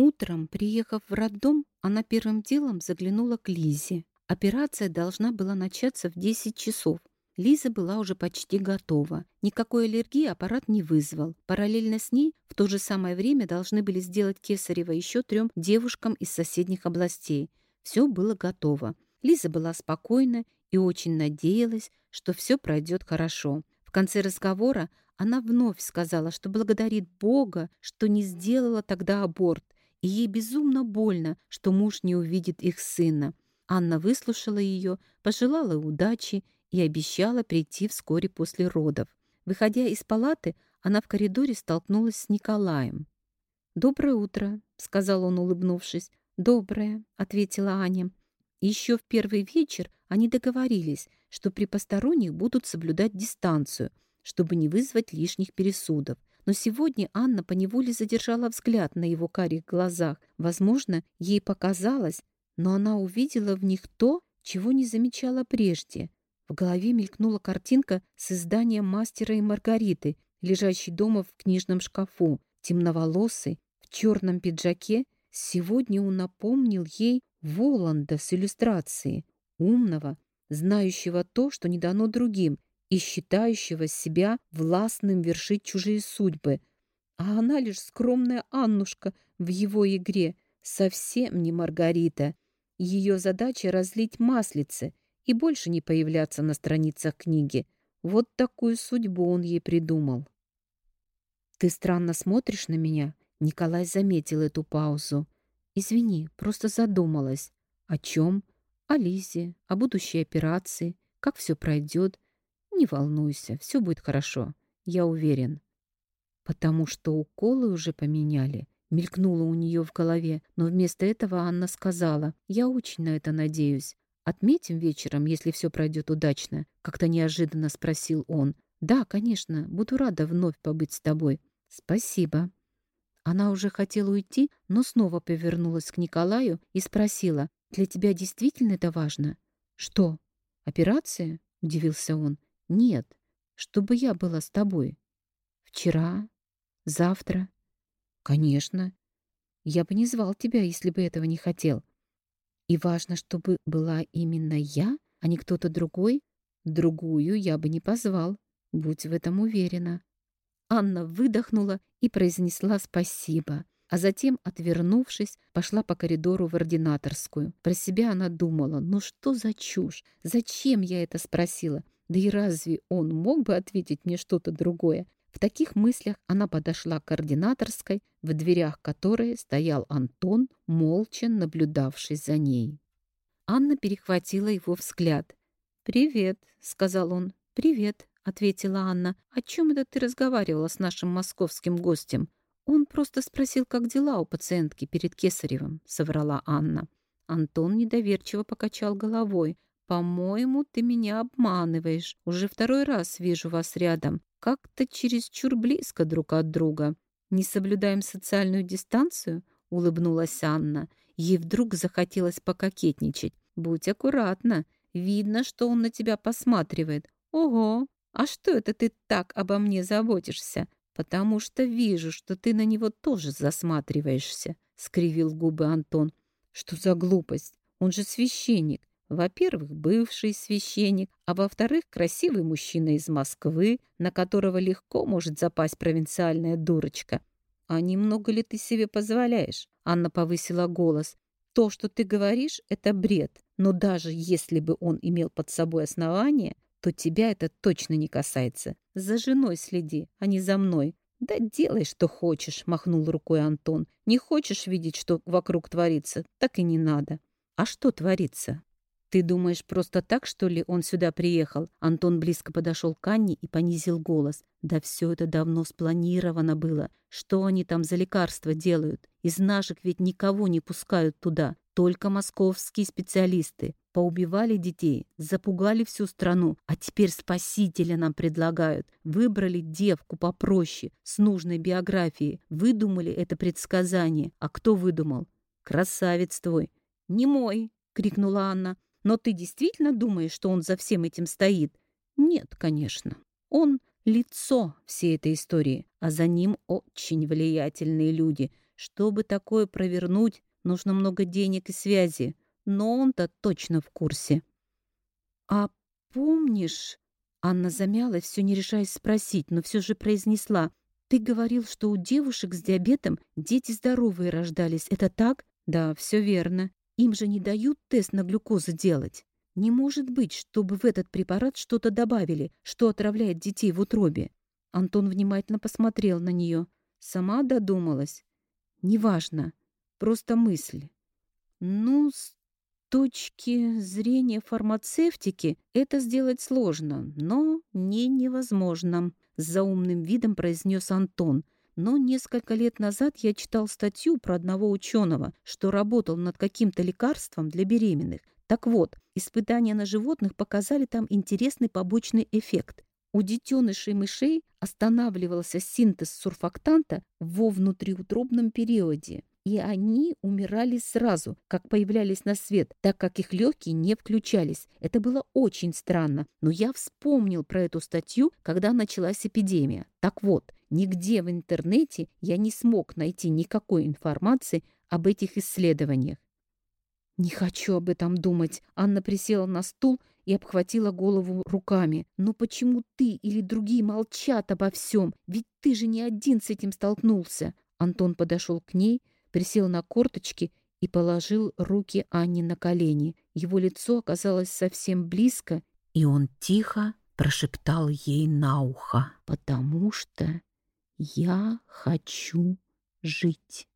Утром, приехав в роддом, она первым делом заглянула к Лизе. Операция должна была начаться в 10 часов. Лиза была уже почти готова. Никакой аллергии аппарат не вызвал. Параллельно с ней в то же самое время должны были сделать кесарево еще трем девушкам из соседних областей. Все было готово. Лиза была спокойна и очень надеялась, что все пройдет хорошо. В конце разговора она вновь сказала, что благодарит Бога, что не сделала тогда аборт, и ей безумно больно, что муж не увидит их сына. Анна выслушала ее, пожелала удачи и обещала прийти вскоре после родов. Выходя из палаты, она в коридоре столкнулась с Николаем. «Доброе утро», — сказал он, улыбнувшись. «Доброе», — ответила Аня. Еще в первый вечер они договорились, что при посторонних будут соблюдать дистанцию, чтобы не вызвать лишних пересудов. Но сегодня Анна поневоле задержала взгляд на его карих глазах. Возможно, ей показалось, но она увидела в них то, чего не замечала прежде. В голове мелькнула картинка с изданием «Мастера и Маргариты», лежащей дома в книжном шкафу, темноволосый, в черном пиджаке. Сегодня он напомнил ей Воланда с иллюстрацией, умного, знающего то, что не дано другим, и считающего себя властным вершить чужие судьбы. А она лишь скромная Аннушка в его игре, совсем не Маргарита. Ее задача — разлить маслице и больше не появляться на страницах книги. Вот такую судьбу он ей придумал. «Ты странно смотришь на меня?» Николай заметил эту паузу. «Извини, просто задумалась. О чем? О Лизе, о будущей операции, как все пройдет. Не волнуйся, все будет хорошо, я уверен. Потому что уколы уже поменяли. Мелькнуло у нее в голове, но вместо этого Анна сказала, «Я очень на это надеюсь. Отметим вечером, если все пройдет удачно», — как-то неожиданно спросил он. «Да, конечно, буду рада вновь побыть с тобой. Спасибо». Она уже хотела уйти, но снова повернулась к Николаю и спросила, «Для тебя действительно это важно?» «Что? Операция?» — удивился он. «Нет, чтобы я была с тобой. Вчера? Завтра?» «Конечно. Я бы не звал тебя, если бы этого не хотел. И важно, чтобы была именно я, а не кто-то другой. Другую я бы не позвал. Будь в этом уверена». Анна выдохнула и произнесла спасибо, а затем, отвернувшись, пошла по коридору в ординаторскую. Про себя она думала, ну что за чушь? Зачем я это спросила? Да и разве он мог бы ответить мне что-то другое? В таких мыслях она подошла к ординаторской, в дверях которой стоял Антон, молча наблюдавший за ней. Анна перехватила его взгляд. «Привет», — сказал он. «Привет». — ответила Анна. «О чем это ты разговаривала с нашим московским гостем?» «Он просто спросил, как дела у пациентки перед Кесаревым», — соврала Анна. Антон недоверчиво покачал головой. «По-моему, ты меня обманываешь. Уже второй раз вижу вас рядом. Как-то чересчур близко друг от друга. Не соблюдаем социальную дистанцию?» — улыбнулась Анна. Ей вдруг захотелось пококетничать. «Будь аккуратна. Видно, что он на тебя посматривает. Ого, «А что это ты так обо мне заботишься? Потому что вижу, что ты на него тоже засматриваешься», — скривил губы Антон. «Что за глупость? Он же священник. Во-первых, бывший священник, а во-вторых, красивый мужчина из Москвы, на которого легко может запасть провинциальная дурочка. А немного ли ты себе позволяешь?» Анна повысила голос. «То, что ты говоришь, это бред. Но даже если бы он имел под собой основания, то тебя это точно не касается. За женой следи, а не за мной. Да делай, что хочешь, махнул рукой Антон. Не хочешь видеть, что вокруг творится, так и не надо. А что творится? Ты думаешь, просто так, что ли, он сюда приехал? Антон близко подошел к Анне и понизил голос. Да все это давно спланировано было. Что они там за лекарства делают? Из наших ведь никого не пускают туда. Только московские специалисты. Поубивали детей, запугали всю страну, а теперь спасителя нам предлагают. Выбрали девку попроще, с нужной биографией. Выдумали это предсказание. А кто выдумал? Красавец твой. «Не мой!» — крикнула Анна. «Но ты действительно думаешь, что он за всем этим стоит?» «Нет, конечно. Он — лицо всей этой истории, а за ним очень влиятельные люди, Чтобы такое провернуть, нужно много денег и связи, но он-то точно в курсе. «А помнишь...» Анна замялась, все не решаясь спросить, но все же произнесла. «Ты говорил, что у девушек с диабетом дети здоровые рождались. Это так?» «Да, все верно. Им же не дают тест на глюкозу делать. Не может быть, чтобы в этот препарат что-то добавили, что отравляет детей в утробе». Антон внимательно посмотрел на нее. Сама додумалась. «Неважно. Просто мысль». «Ну, с точки зрения фармацевтики это сделать сложно, но не невозможно», — с заумным видом произнес Антон. «Но несколько лет назад я читал статью про одного ученого, что работал над каким-то лекарством для беременных. Так вот, испытания на животных показали там интересный побочный эффект. У детенышей мышей останавливался синтез сурфактанта во внутриутробном периоде и они умирали сразу, как появлялись на свет, так как их легкие не включались. Это было очень странно, но я вспомнил про эту статью, когда началась эпидемия. Так вот, нигде в интернете я не смог найти никакой информации об этих исследованиях. «Не хочу об этом думать». Анна присела на стул и обхватила голову руками. «Но почему ты или другие молчат обо всем? Ведь ты же не один с этим столкнулся». Антон подошел к ней, присел на корточки и положил руки Анне на колени. Его лицо оказалось совсем близко, и он тихо прошептал ей на ухо, «Потому что я хочу жить».